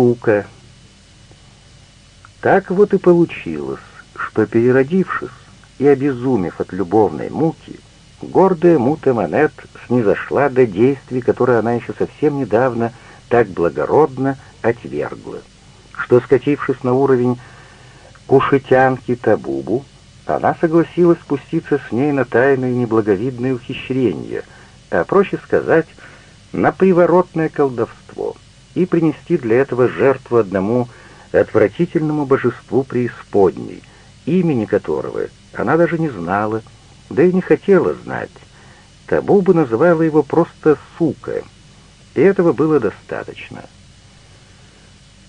сука. Так вот и получилось, что, переродившись и обезумев от любовной муки, гордая Мута Монет снизошла до действий, которые она еще совсем недавно так благородно отвергла, что, скатившись на уровень кушетянки Табубу, она согласилась спуститься с ней на тайные неблаговидные ухищрения, а, проще сказать, на приворотное колдовство, и принести для этого жертву одному отвратительному божеству преисподней, имени которого она даже не знала, да и не хотела знать. Табуба называла его просто «сука», и этого было достаточно.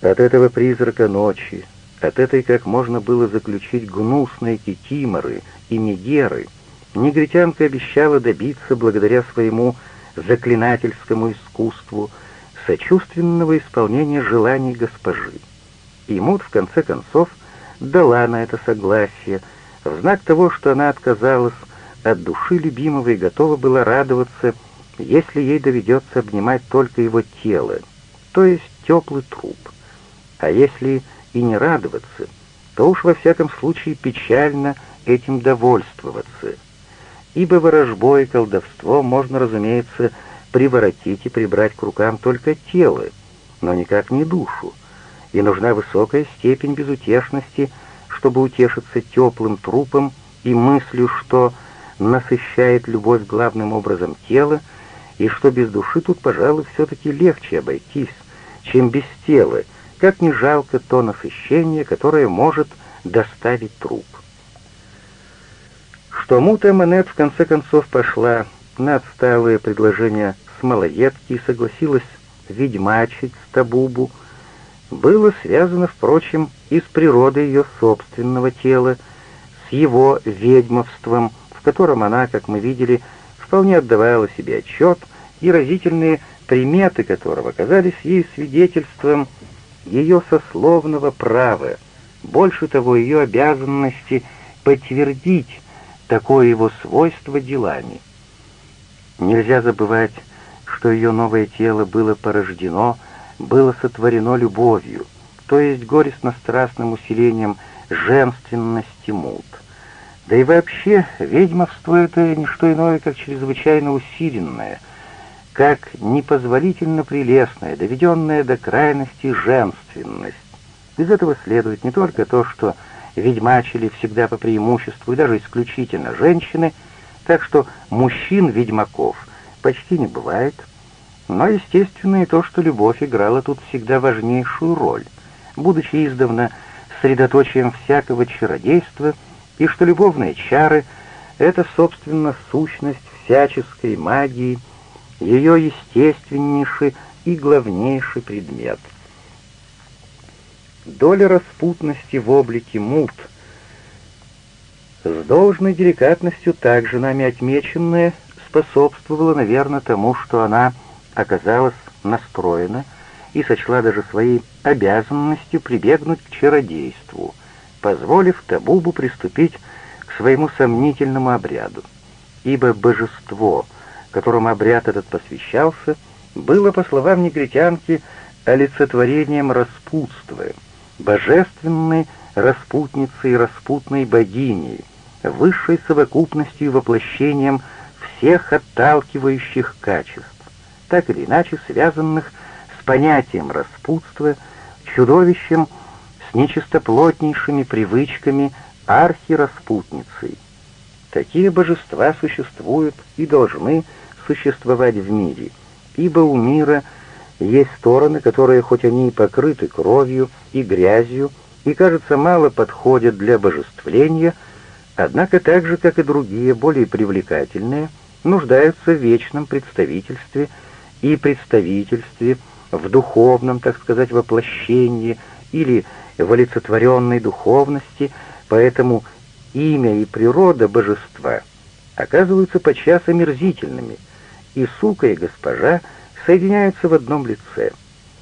От этого призрака ночи, от этой, как можно было заключить, гнусной кикиморы и мегеры, негритянка обещала добиться благодаря своему заклинательскому искусству сочувственного исполнения желаний госпожи. И Мут, в конце концов, дала на это согласие, в знак того, что она отказалась от души любимого и готова была радоваться, если ей доведется обнимать только его тело, то есть теплый труп. А если и не радоваться, то уж во всяком случае печально этим довольствоваться. Ибо ворожбо и колдовство можно, разумеется, приворотить и прибрать к рукам только тело, но никак не душу, и нужна высокая степень безутешности, чтобы утешиться теплым трупом и мыслью, что насыщает любовь главным образом тела, и что без души тут, пожалуй, все-таки легче обойтись, чем без тела, как не жалко то насыщение, которое может доставить труп. Что Мута Монет в конце концов пошла на отсталые предложения с малоедки и согласилась ведьмачить с Табубу, было связано, впрочем, и с природой ее собственного тела, с его ведьмовством, в котором она, как мы видели, вполне отдавала себе отчет, и разительные приметы которого казались ей свидетельством ее сословного права, больше того, ее обязанности подтвердить такое его свойство делами. Нельзя забывать, что ее новое тело было порождено, было сотворено любовью, то есть горестно-страстным усилением женственности мут. Да и вообще, ведьмовство — это не что иное, как чрезвычайно усиленное — как непозволительно прелестная, доведенная до крайности женственность. Из этого следует не только то, что ведьмачили всегда по преимуществу и даже исключительно женщины, так что мужчин-ведьмаков почти не бывает, но, естественно, и то, что любовь играла тут всегда важнейшую роль, будучи издавна средоточием всякого чародейства, и что любовные чары — это, собственно, сущность всяческой магии — ее естественнейший и главнейший предмет. Доля распутности в облике мут, с должной деликатностью также нами отмеченная, способствовала, наверное, тому, что она оказалась настроена и сочла даже своей обязанностью прибегнуть к чародейству, позволив Табубу приступить к своему сомнительному обряду. Ибо божество — которым обряд этот посвящался, было, по словам негритянки, олицетворением распутства, божественной распутницей и распутной богиней, высшей совокупностью и воплощением всех отталкивающих качеств, так или иначе связанных с понятием распутства, чудовищем с нечистоплотнейшими привычками архираспутницей. Такие божества существуют и должны существовать в мире, ибо у мира есть стороны, которые, хоть они и покрыты кровью и грязью, и, кажется, мало подходят для божествления, однако так же, как и другие, более привлекательные, нуждаются в вечном представительстве и представительстве в духовном, так сказать, воплощении или в олицетворенной духовности, поэтому имя и природа божества оказываются подчас омерзительными — и сука, и госпожа соединяются в одном лице.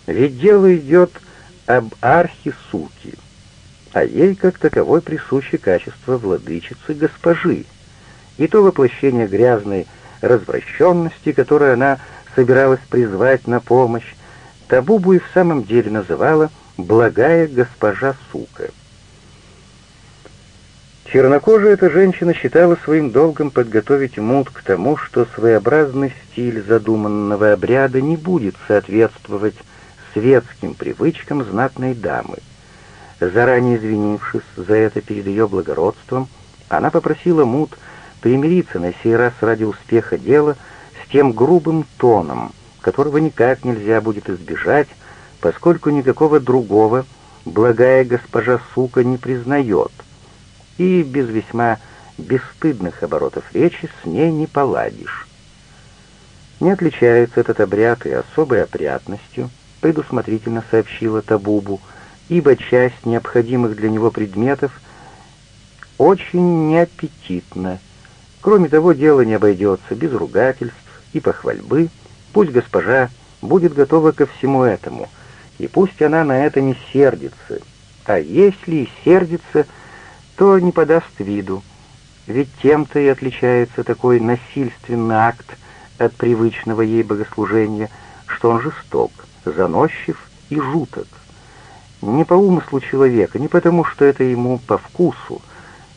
Ведь дело идет об архи суки, а ей как таковой присуще качество владычицы госпожи, и то воплощение грязной развращенности, которое она собиралась призвать на помощь, Табубу и в самом деле называла «благая госпожа сука». Чернокожая эта женщина считала своим долгом подготовить Мут к тому, что своеобразный стиль задуманного обряда не будет соответствовать светским привычкам знатной дамы. Заранее извинившись за это перед ее благородством, она попросила Мут примириться на сей раз ради успеха дела с тем грубым тоном, которого никак нельзя будет избежать, поскольку никакого другого благая госпожа сука не признает, и без весьма бесстыдных оборотов речи с ней не поладишь. Не отличается этот обряд и особой опрятностью, предусмотрительно сообщила Табубу, ибо часть необходимых для него предметов очень неаппетитна. Кроме того, дело не обойдется без ругательств и похвальбы. Пусть госпожа будет готова ко всему этому, и пусть она на это не сердится. А если и сердится, то не подаст виду, ведь тем-то и отличается такой насильственный акт от привычного ей богослужения, что он жесток, заносчив и жуток. Не по умыслу человека, не потому, что это ему по вкусу,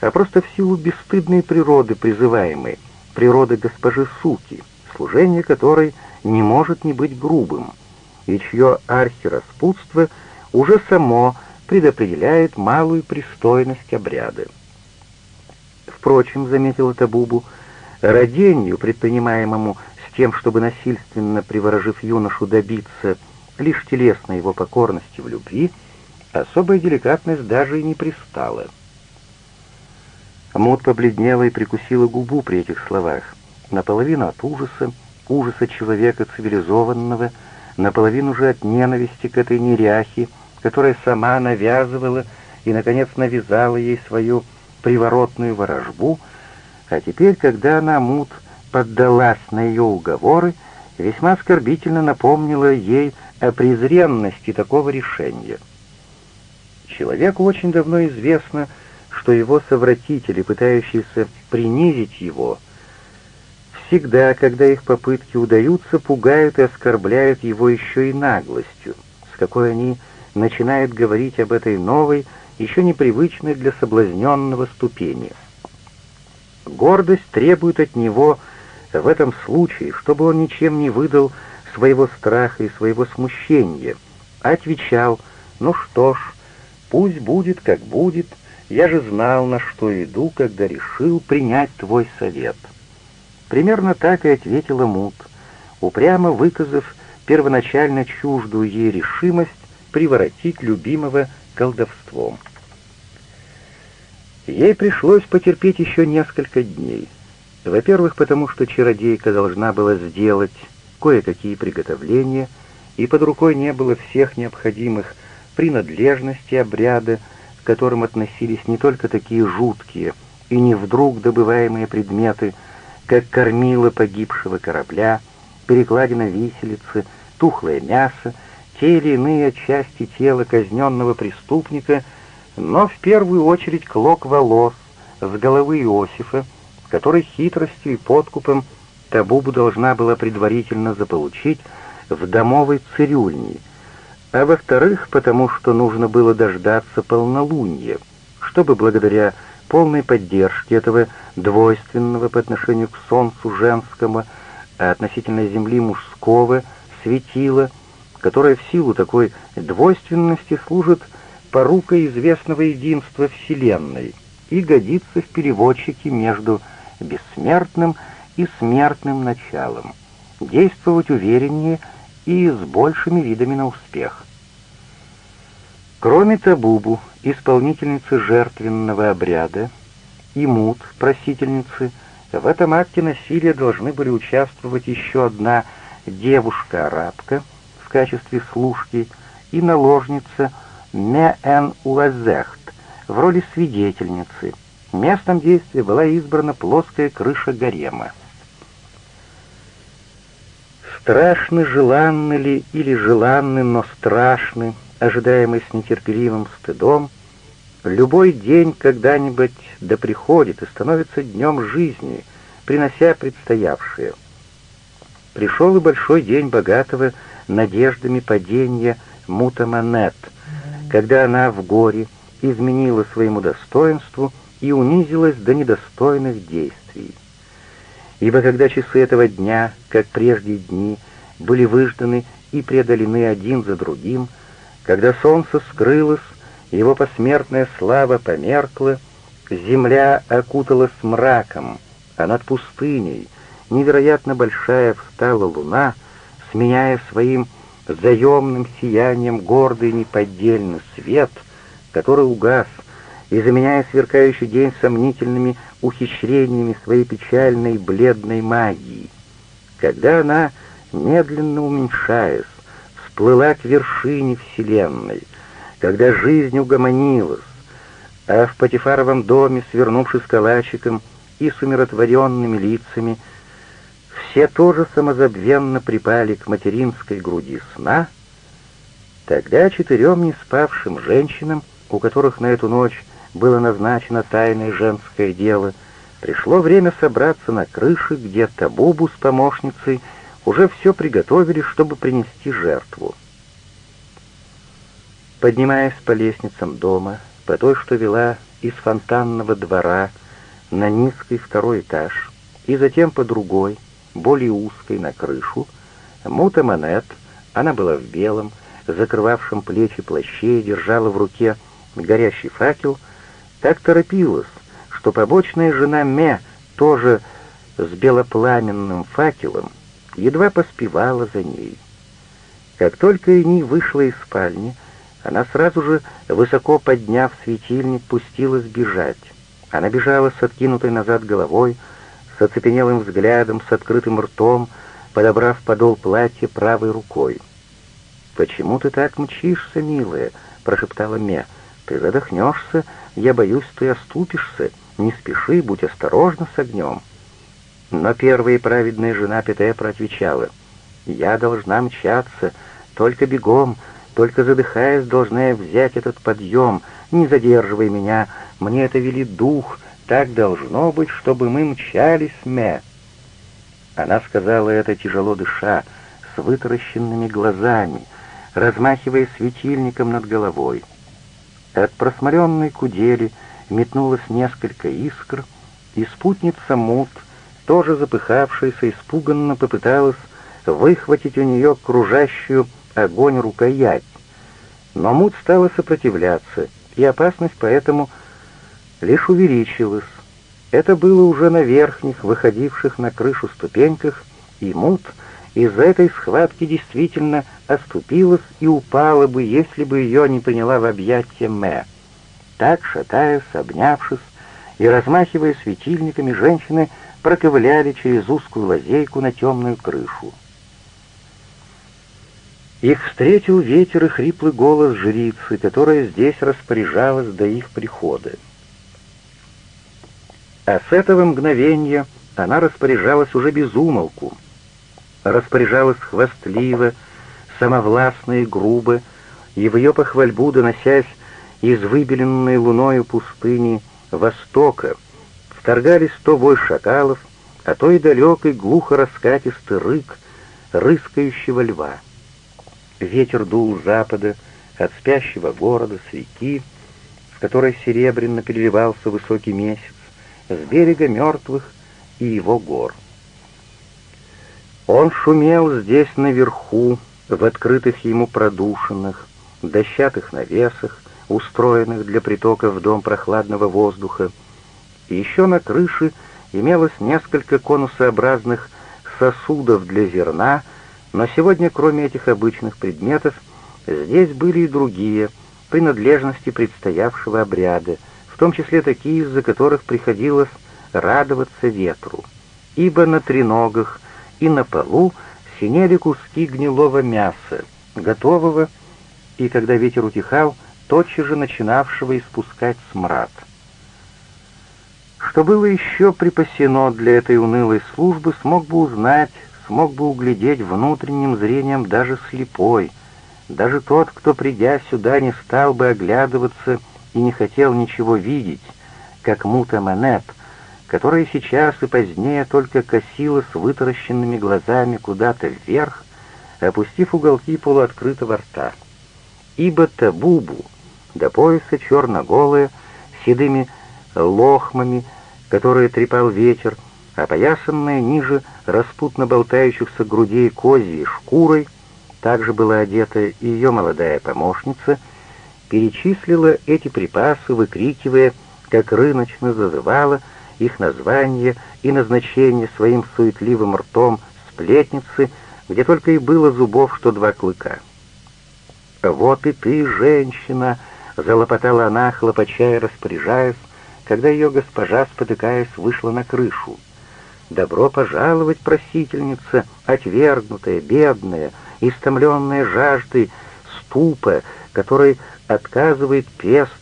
а просто в силу бесстыдной природы призываемой, природы госпожи Суки, служение которой не может не быть грубым, и чье архираспутство уже само предопределяет малую пристойность обряда. Впрочем, заметила Табубу, родению, предпринимаемому с тем, чтобы насильственно приворожив юношу добиться лишь телесной его покорности в любви, особая деликатность даже и не пристала. Мут побледнела и прикусила губу при этих словах, наполовину от ужаса, ужаса человека цивилизованного, наполовину же от ненависти к этой неряхе, которая сама навязывала и, наконец, навязала ей свою приворотную ворожбу, а теперь, когда она, Мут, поддалась на ее уговоры, весьма оскорбительно напомнила ей о презренности такого решения. Человеку очень давно известно, что его совратители, пытающиеся принизить его, всегда, когда их попытки удаются, пугают и оскорбляют его еще и наглостью, с какой они начинают говорить об этой новой, еще непривычной для соблазненного ступени. Гордость требует от него в этом случае, чтобы он ничем не выдал своего страха и своего смущения, а отвечал «Ну что ж, пусть будет, как будет, я же знал, на что иду, когда решил принять твой совет». Примерно так и ответила Мут, упрямо выказав первоначально чуждую ей решимость приворотить любимого колдовством. Ей пришлось потерпеть еще несколько дней. Во-первых, потому что чародейка должна была сделать кое-какие приготовления, и под рукой не было всех необходимых принадлежностей обряда, к которым относились не только такие жуткие и не вдруг добываемые предметы, как кормила погибшего корабля, перекладина виселицы, тухлое мясо, те или иные части тела казненного преступника, но в первую очередь клок волос с головы Иосифа, который хитростью и подкупом Табубу должна была предварительно заполучить в домовой цирюльне, а во-вторых, потому что нужно было дождаться полнолуния, чтобы благодаря полной поддержке этого двойственного по отношению к солнцу женского, а относительно земли мужского светила, которое в силу такой двойственности служит порукой известного единства Вселенной и годится в переводчике между бессмертным и смертным началом, действовать увереннее с большими видами на успех. Кроме Табубу, исполнительницы жертвенного обряда, и Мут, просительницы, в этом акте насилия должны были участвовать еще одна девушка-арабка, качестве служки и наложница Меэн Уазехт в роли свидетельницы. Местом действия была избрана плоская крыша гарема. Страшны, желанны ли или желанны, но страшны, ожидаемый с нетерпеливым стыдом, любой день когда-нибудь да приходит и становится днем жизни, принося предстоявшее. Пришел и большой день богатого надеждами падения Мутаманет, когда она в горе изменила своему достоинству и унизилась до недостойных действий. Ибо когда часы этого дня, как прежде дни, были выжданы и преодолены один за другим, когда солнце скрылось, его посмертная слава померкла, земля окуталась мраком, а над пустыней невероятно большая встала луна, сменяя своим заемным сиянием гордый неподдельный свет, который угас, и заменяя сверкающий день сомнительными ухищрениями своей печальной бледной магии. Когда она, медленно уменьшаясь, всплыла к вершине Вселенной, когда жизнь угомонилась, а в Патифаровом доме, свернувшись калачиком и с умиротворенными лицами, все тоже самозабвенно припали к материнской груди сна, тогда четырем не спавшим женщинам, у которых на эту ночь было назначено тайное женское дело, пришло время собраться на крыше, где Табубу с помощницей уже все приготовили, чтобы принести жертву. Поднимаясь по лестницам дома, по той, что вела из фонтанного двора на низкий второй этаж, и затем по другой, более узкой, на крышу, Мута Монет, она была в белом, закрывавшем плечи плаще, держала в руке горящий факел, так торопилась, что побочная жена Ме, тоже с белопламенным факелом, едва поспевала за ней. Как только Ини вышла из спальни, она сразу же, высоко подняв светильник, пустилась бежать. Она бежала с откинутой назад головой, с оцепенелым взглядом, с открытым ртом, подобрав подол платья правой рукой. «Почему ты так мчишься, милая?» — прошептала Ме. «Ты задохнешься, я боюсь, ты оступишься. Не спеши, будь осторожна с огнем». Но первая праведная жена Петепра отвечала, «Я должна мчаться, только бегом, только задыхаясь, должна я взять этот подъем. Не задерживай меня, мне это велит дух, так должно быть, чтобы мы мчались, Мэ». Она сказала это тяжело дыша, с вытаращенными глазами, размахивая светильником над головой. От просмоленной кудели метнулось несколько искр, и спутница Мут, тоже запыхавшаяся, испуганно попыталась выхватить у нее кружащую огонь рукоять. Но Мут стала сопротивляться, и опасность поэтому лишь увеличилась. Это было уже на верхних, выходивших на крышу ступеньках, и Мут из-за этой схватки действительно оступилась и упала бы, если бы ее не приняла в объятия Мэ. Так, шатаясь, обнявшись и размахивая светильниками, женщины проковыляли через узкую лазейку на темную крышу. Их встретил ветер и хриплый голос жрицы, которая здесь распоряжалась до их прихода. А с этого мгновения она распоряжалась уже без умолку, распоряжалась хвастливо, самовластно и грубо, и в ее похвальбу, доносясь из выбеленной луною пустыни востока, вторгались то вой шакалов, а то и далекий глухо раскатистый рык рыскающего льва. Ветер дул с запада, от спящего города, с реки, с которой серебряно переливался высокий месяц, с берега мертвых и его гор. Он шумел здесь наверху, в открытых ему продушинах, дощатых навесах, устроенных для притока в дом прохладного воздуха, и еще на крыше имелось несколько конусообразных сосудов для зерна, но сегодня, кроме этих обычных предметов, здесь были и другие принадлежности предстоявшего обряда, в том числе такие, из-за которых приходилось радоваться ветру, ибо на треногах и на полу синели куски гнилого мяса, готового, и когда ветер утихал, тотчас же начинавшего испускать смрад. Что было еще припасено для этой унылой службы, смог бы узнать смог бы углядеть внутренним зрением даже слепой. Даже тот, кто, придя сюда, не стал бы оглядываться и не хотел ничего видеть, как Мута Манет, которая сейчас и позднее только косила с вытаращенными глазами куда-то вверх, опустив уголки полуоткрытого рта. Ибо Табубу до пояса черно-голая, седыми лохмами, которые трепал ветер, опоясанная ниже распутно болтающихся грудей козьей шкурой, также была одета и ее молодая помощница, перечислила эти припасы, выкрикивая, как рыночно зазывала их название и назначение своим суетливым ртом сплетницы, где только и было зубов, что два клыка. «Вот и ты, женщина!» — залопотала она, хлопача и распоряжаясь, когда ее госпожа, спотыкаясь, вышла на крышу. «Добро пожаловать, просительница, отвергнутая, бедная, истомленная жаждой, ступа, которой отказывает пест,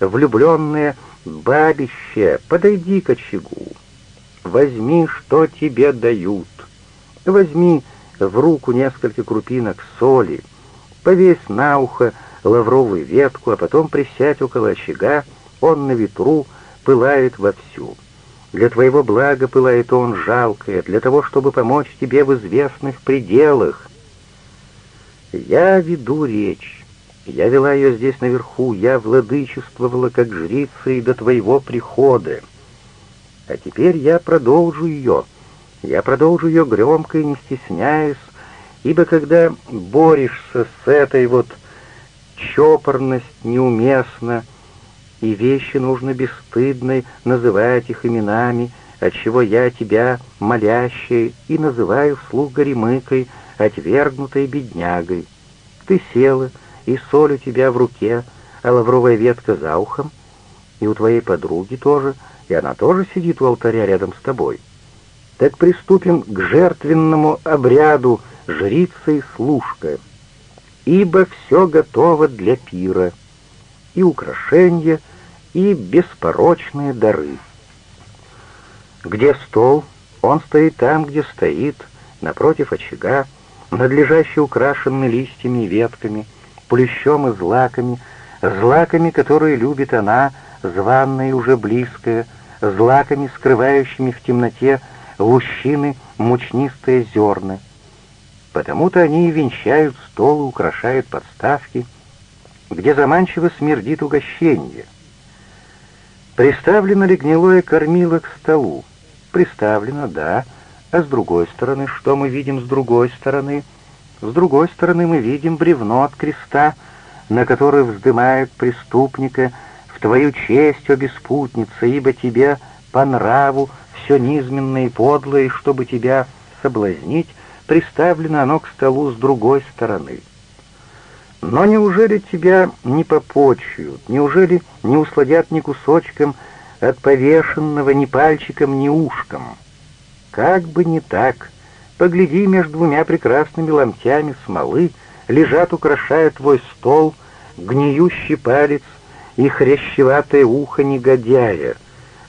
влюбленная бабище, подойди к очагу. Возьми, что тебе дают. Возьми в руку несколько крупинок соли, повесь на ухо лавровую ветку, а потом присядь около очага, он на ветру пылает вовсю. Для твоего блага пылает он жалкое, для того, чтобы помочь тебе в известных пределах. Я веду речь. Я вела ее здесь наверху, я владычествовала как жрица и до твоего прихода. А теперь я продолжу ее. Я продолжу ее громко и не стесняясь, ибо когда борешься с этой вот чопорность неуместна, и вещи нужно бесстыдной называть их именами, отчего я тебя, молящей, и называю вслух горемыкой, отвергнутой беднягой. Ты села, и соль у тебя в руке, а лавровая ветка за ухом, и у твоей подруги тоже, и она тоже сидит у алтаря рядом с тобой. Так приступим к жертвенному обряду жрица и служка, ибо все готово для пира, и украшения, и беспорочные дары. Где стол, он стоит там, где стоит, напротив очага, надлежаще украшенный листьями и ветками, плющом и злаками, злаками, которые любит она, званная и уже близкая, злаками, скрывающими в темноте лущины мучнистые зерна. Потому-то они и венчают стол и украшают подставки, где заманчиво смердит угощение. Приставлено ли гнилое кормило к столу? Приставлено, да, — а с другой стороны, что мы видим с другой стороны? С другой стороны мы видим бревно от креста, на которое вздымают преступника в твою честь, о беспутница, ибо тебе по нраву все низменное и подлое, и чтобы тебя соблазнить, приставлено оно к столу с другой стороны. Но неужели тебя не попочуют, неужели не усладят ни кусочком от повешенного, ни пальчиком, ни ушком?» Как бы не так. Погляди, между двумя прекрасными ломтями смолы лежат, украшая твой стол, гниющий палец и хрящеватое ухо негодяя,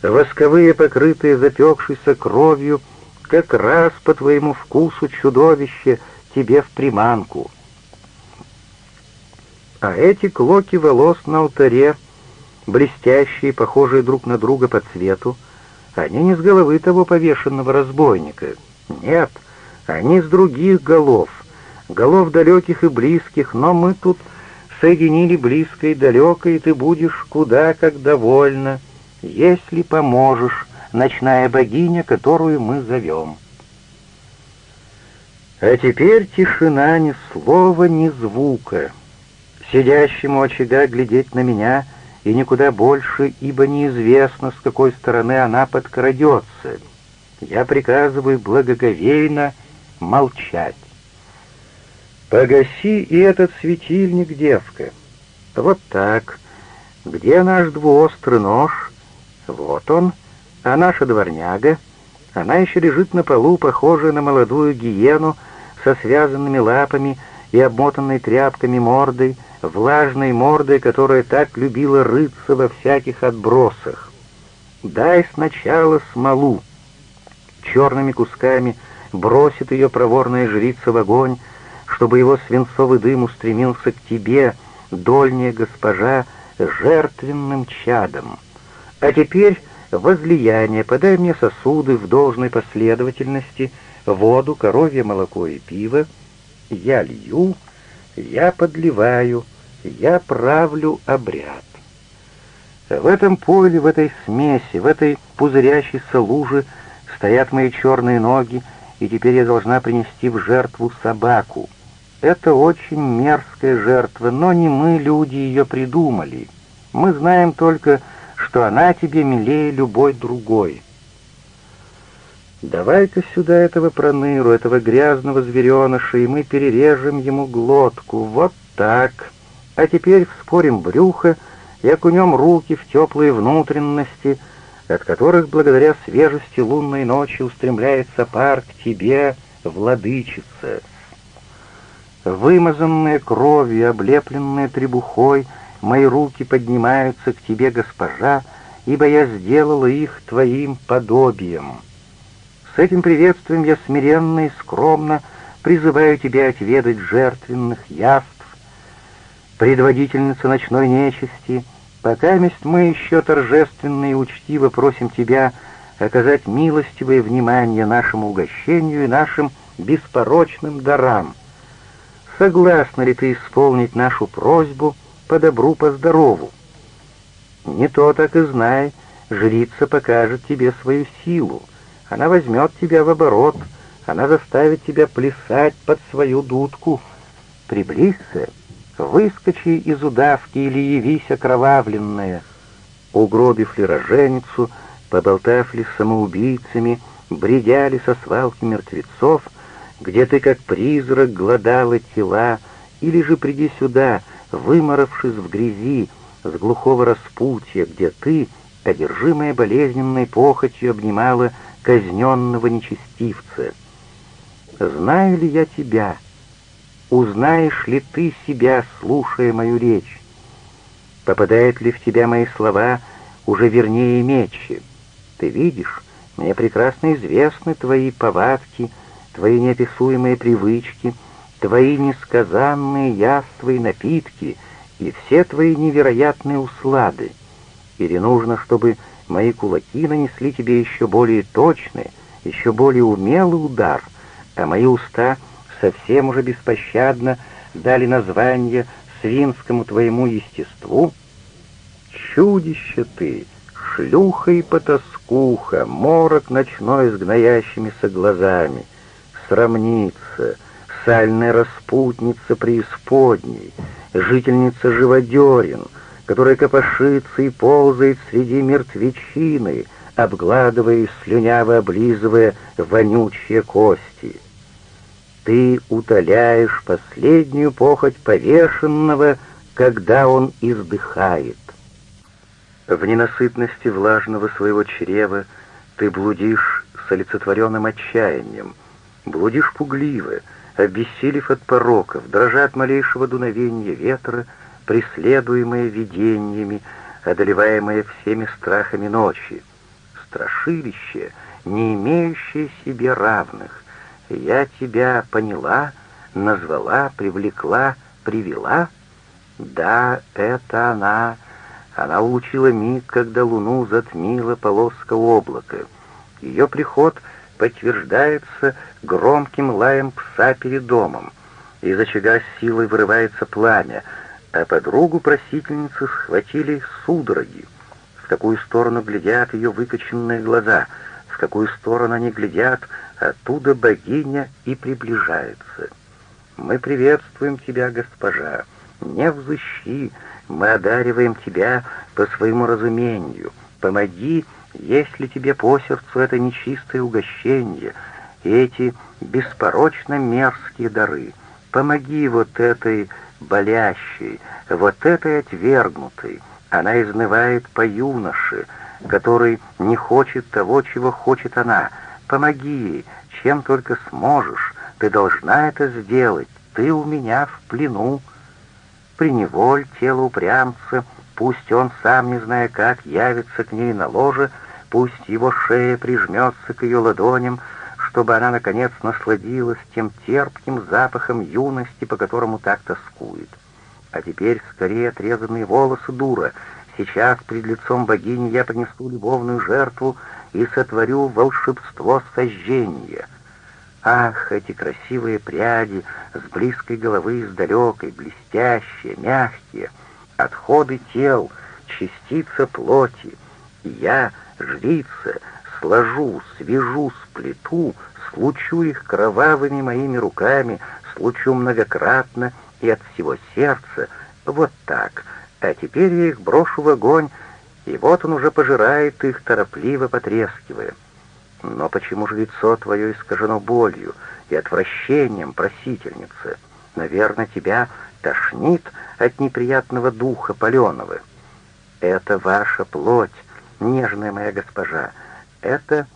восковые, покрытые запекшейся кровью, как раз по твоему вкусу чудовище тебе в приманку. А эти клоки волос на алтаре, блестящие, похожие друг на друга по цвету, они не с головы того повешенного разбойника. Нет, они с других голов, голов далеких и близких, но мы тут соединили близкое и далекое, и ты будешь куда как довольна, если поможешь, ночная богиня, которую мы зовем. А теперь тишина, ни слова, ни звука. Сидящему очага глядеть на меня — и никуда больше, ибо неизвестно, с какой стороны она подкрадется. Я приказываю благоговейно молчать. Погаси и этот светильник, девка. Вот так. Где наш двуострый нож? Вот он. А наша дворняга? Она еще лежит на полу, похожая на молодую гиену, со связанными лапами и обмотанной тряпками мордой, влажной мордой, которая так любила рыться во всяких отбросах. Дай сначала смолу. Черными кусками бросит ее проворная жрица в огонь, чтобы его свинцовый дым устремился к тебе, дольняя госпожа, жертвенным чадом. А теперь возлияние, подай мне сосуды в должной последовательности, воду, коровье молоко и пиво, я лью, я подливаю, я правлю обряд. В этом поле, в этой смеси, в этой пузырящейся луже стоят мои черные ноги, и теперь я должна принести в жертву собаку. Это очень мерзкая жертва, но не мы, люди, ее придумали. Мы знаем только, что она тебе милее любой другой. Давай-ка сюда этого проныру, этого грязного звереныша, и мы перережем ему глотку. Вот так. А теперь вспорим брюхо и окунем руки в теплые внутренности, от которых благодаря свежести лунной ночи устремляется пар к тебе, владычица. Вымазанные кровью, облепленные требухой, мои руки поднимаются к тебе, госпожа, ибо я сделала их твоим подобием. С этим приветствием я смиренно и скромно призываю тебя отведать жертвенных яств, предводительница ночной нечисти, пока месть мы еще торжественно и учтиво просим тебя оказать милостивое внимание нашему угощению и нашим беспорочным дарам. Согласна ли ты исполнить нашу просьбу по добру, по здорову? Не то так и знай, жрица покажет тебе свою силу, она возьмет тебя в оборот, она заставит тебя плясать под свою дудку. Приблизься, выскочи из удавки или явись окровавленная. Угробив ли роженицу, поболтав ли с самоубийцами, бредя ли со свалки мертвецов, где ты как призрак гладала тела, или же приди сюда, выморавшись в грязи, с глухого распутья, где ты, одержимая болезненной похотью, обнимала казненного нечестивца. Знаю ли я тебя? Узнаешь ли ты себя, слушая мою речь? Попадают ли в тебя мои слова уже вернее мечи? Ты видишь, мне прекрасно известны твои повадки, твои неописуемые привычки, твои несказанные яства и напитки и все твои невероятные услады. Или нужно, чтобы мои кулаки нанесли тебе еще более точный, еще более умелый удар, а мои уста совсем уже беспощадно дали название свинскому твоему естеству? Чудище ты, шлюха и потаскуха, морок ночной с гноящимися глазами, срамница, сальная распутница преисподней, жительница живодерин, которая копошится и ползает среди мертвечины, обгладывая и слюняво облизывая вонючие кости. Ты утоляешь последнюю похоть повешенного, когда он издыхает. В ненасытности влажного своего чрева ты блудишь с олицетворенным отчаянием — Блудишь пугливо, обессилев от пороков, дрожа от малейшего дуновения ветра, преследуемые видениями, одолеваемые всеми страхами ночи. Страшилище, не имеющее себе равных. Я тебя поняла, назвала, привлекла, привела. Да, это она. Она улучила миг, когда луну затмила полоска облака. Ее приход — подтверждается громким лаем пса перед домом. Из очага с силой вырывается пламя, а подругу просительницы схватили судороги. В какую сторону глядят ее выкоченные глаза, какую сторону они глядят, оттуда богиня и приближается. Мы приветствуем тебя, госпожа, не взыщи, мы одариваем тебя по своему разумению. Помоги если тебе по сердцу это нечистое угощение, эти беспорочно мерзкие дары, помоги вот этой болящей, вот этой отвергнутой. Она изнывает по юноше, который не хочет того, чего хочет она. Помоги ей, чем только сможешь. Ты должна это сделать. Ты у меня в плену. Приневоль тело упрямца — Пусть он, сам не зная как, явится к ней на ложе, пусть его шея прижмется к ее ладоням, чтобы она, наконец, насладилась тем терпким запахом юности, по которому так тоскует. А теперь скорее отрезанные волосы, дура. Сейчас пред лицом богини я принесу любовную жертву и сотворю волшебство сожжения. Ах, эти красивые пряди с близкой головы и с далекой, блестящие, мягкие, отходы тел, частица плоти. И я, жрица, сложу, свяжу, сплету, случу их кровавыми моими руками, случу многократно и от всего сердца, вот так, а теперь я их брошу в огонь, и вот он уже пожирает их, торопливо потрескивая. Но почему же лицо твое искажено болью и отвращением, просительницы? Наверное, тебя тошнит от неприятного духа паленого. Это ваша плоть, нежная моя госпожа, это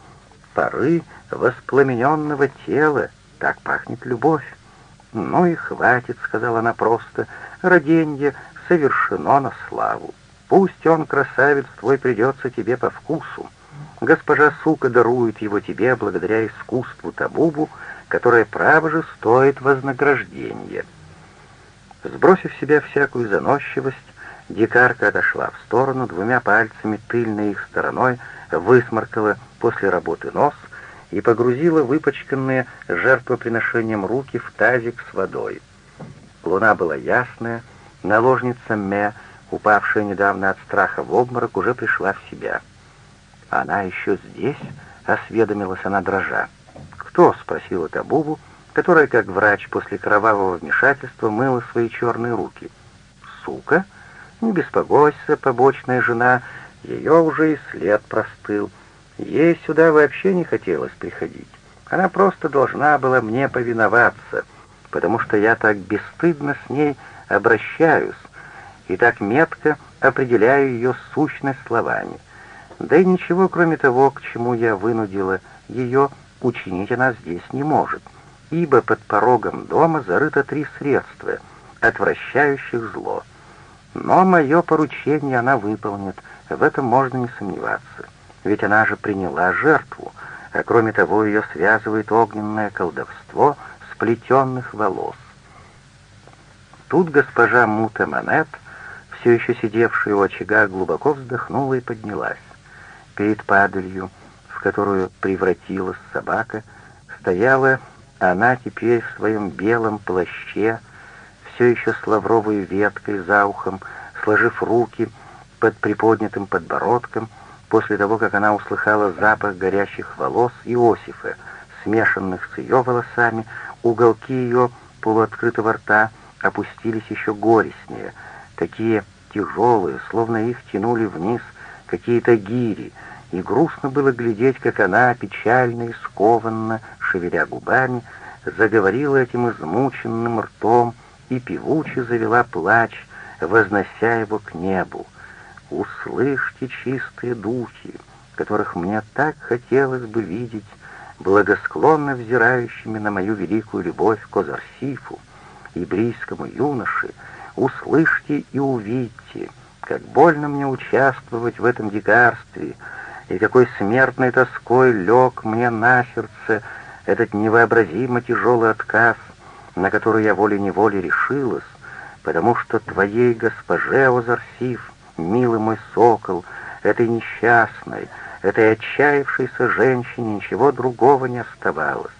поры воспламененного тела, так пахнет любовь. «Ну и хватит», — сказала она просто, — «роденье совершено на славу. Пусть он, красавец твой, придется тебе по вкусу. Госпожа Сука дарует его тебе благодаря искусству Табубу, которое, право же, стоит вознаграждения». Сбросив в себя всякую заносчивость, дикарка отошла в сторону, двумя пальцами тыльной их стороной высморкала после работы нос — и погрузила выпачканные жертвоприношением руки в тазик с водой. Луна была ясная, наложница Ме, упавшая недавно от страха в обморок, уже пришла в себя. «Она еще здесь?» — осведомилась она дрожа. «Кто?» — спросила Табубу, которая, как врач после кровавого вмешательства, мыла свои черные руки. «Сука? Не беспокойся, побочная жена, ее уже и след простыл». Ей сюда вообще не хотелось приходить. Она просто должна была мне повиноваться, потому что я так бесстыдно с ней обращаюсь и так метко определяю ее сущность словами. Да и ничего, кроме того, к чему я вынудила ее, учинить она здесь не может, ибо под порогом дома зарыто три средства, отвращающих зло. Но мое поручение она выполнит, в этом можно не сомневаться ведь она же приняла жертву, а кроме того ее связывает огненное колдовство сплетенных волос. Тут госпожа Мута Манет, все еще сидевшая у очага, глубоко вздохнула и поднялась. Перед падалью, в которую превратилась собака, стояла она теперь в своем белом плаще, все еще с лавровой веткой за ухом, сложив руки под приподнятым подбородком — после того, как она услыхала запах горящих волос Иосифа, смешанных с ее волосами, уголки ее полуоткрытого рта опустились еще горестнее, такие тяжелые, словно их тянули вниз какие-то гири, и грустно было глядеть, как она, печально и скованно, шевеля губами, заговорила этим измученным ртом и певуче завела плач, вознося его к небу. Услышьте чистые духи, которых мне так хотелось бы видеть, благосклонно взирающими на мою великую любовь к Озарсифу, ибрийскому юноше, услышьте и увидьте, как больно мне участвовать в этом дикарстве, и какой смертной тоской лег мне на сердце этот невообразимо тяжелый отказ, на который я волей-неволей решилась, потому что твоей госпоже Озарсиф милый мой сокол, этой несчастной, этой отчаявшейся женщине ничего другого не оставалось.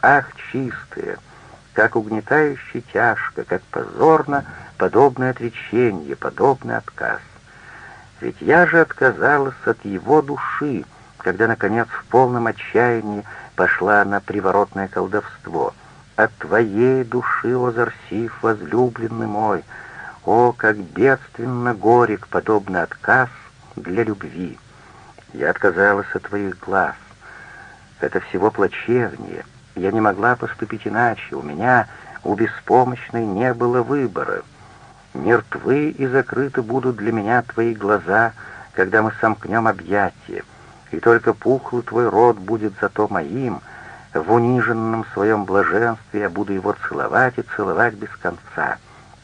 Ах, чистые, как угнетающе тяжко, как позорно подобное отречение, подобный отказ. Ведь я же отказалась от его души, когда, наконец, в полном отчаянии пошла на приворотное колдовство. От твоей души, Озарсив, возлюбленный мой, — о, как бедственно горек подобный отказ для любви! Я отказалась от твоих глаз. Это всего плачевнее. Я не могла поступить иначе. У меня, у беспомощной, не было выбора. Мертвы и закрыты будут для меня твои глаза, когда мы сомкнем объятия, и только пухлый твой рот будет зато моим. В униженном своем блаженстве я буду его целовать и целовать без конца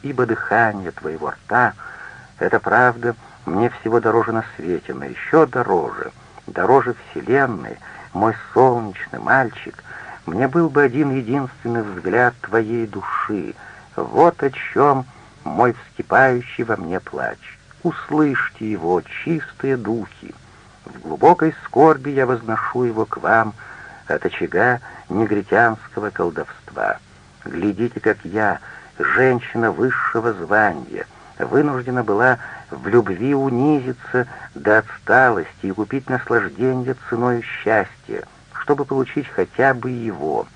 ибо дыхание твоего рта — это правда мне всего дороже на свете, но еще дороже, дороже Вселенной, мой солнечный мальчик, мне был бы один единственный взгляд твоей души. Вот о чем мой вскипающий во мне плач. Услышьте его, чистые духи. В глубокой скорби я возношу его к вам, от очага негритянского колдовства. Глядите, как я, женщина высшего звания, вынуждена была в любви унизиться до отсталости и купить наслаждение ценой счастья, чтобы получить хотя бы его.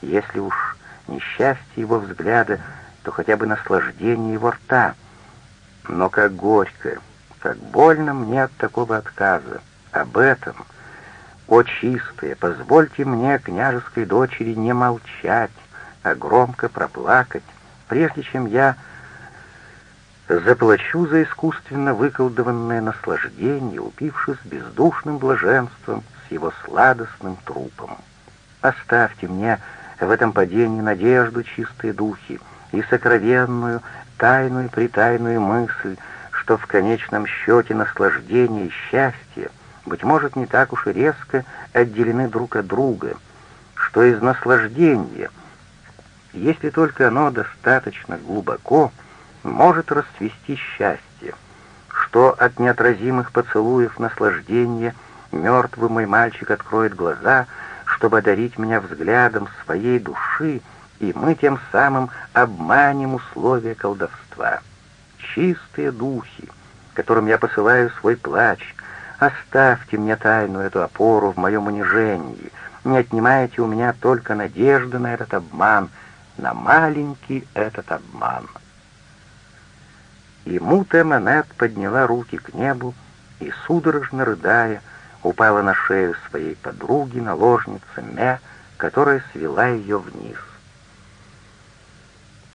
Если уж несчастье его взгляда, то хотя бы наслаждение его рта. Но как горько, как больно мне от такого отказа. Об этом, о чистые, позвольте мне, княжеской дочери, не молчать, а громко проплакать, прежде чем я заплачу за искусственно выколдованное наслаждение, упившись бездушным блаженством его сладостным трупом. Оставьте мне в этом падении надежду чистые духи и сокровенную, тайную притайную мысль, что в конечном счете наслаждение и счастье, быть может, не так уж и резко отделены друг от друга, что из наслаждения, если только оно достаточно глубоко, может расцвести счастье, что от неотразимых поцелуев наслаждения мертвый мой мальчик откроет глаза — чтобы одарить меня взглядом своей души, и мы тем самым обманем условия колдовства. Чистые духи, которым я посылаю свой плач, оставьте мне тайну эту опору в моем унижении, не отнимайте у меня только надежды на этот обман, на маленький этот обман. И Мута Манет подняла руки к небу и, судорожно рыдая, упала на шею своей подруги, наложницы Мя, которая свела ее вниз.